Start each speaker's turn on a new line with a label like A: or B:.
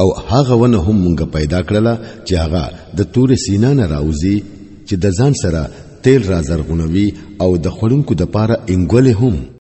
A: او هغه ونه هم مونږ پیدا کړله چې هغه د تور سینا نه راوځي چې د ځان سره تیل را زرغونوي او د خړونکو د پاره انګولې هم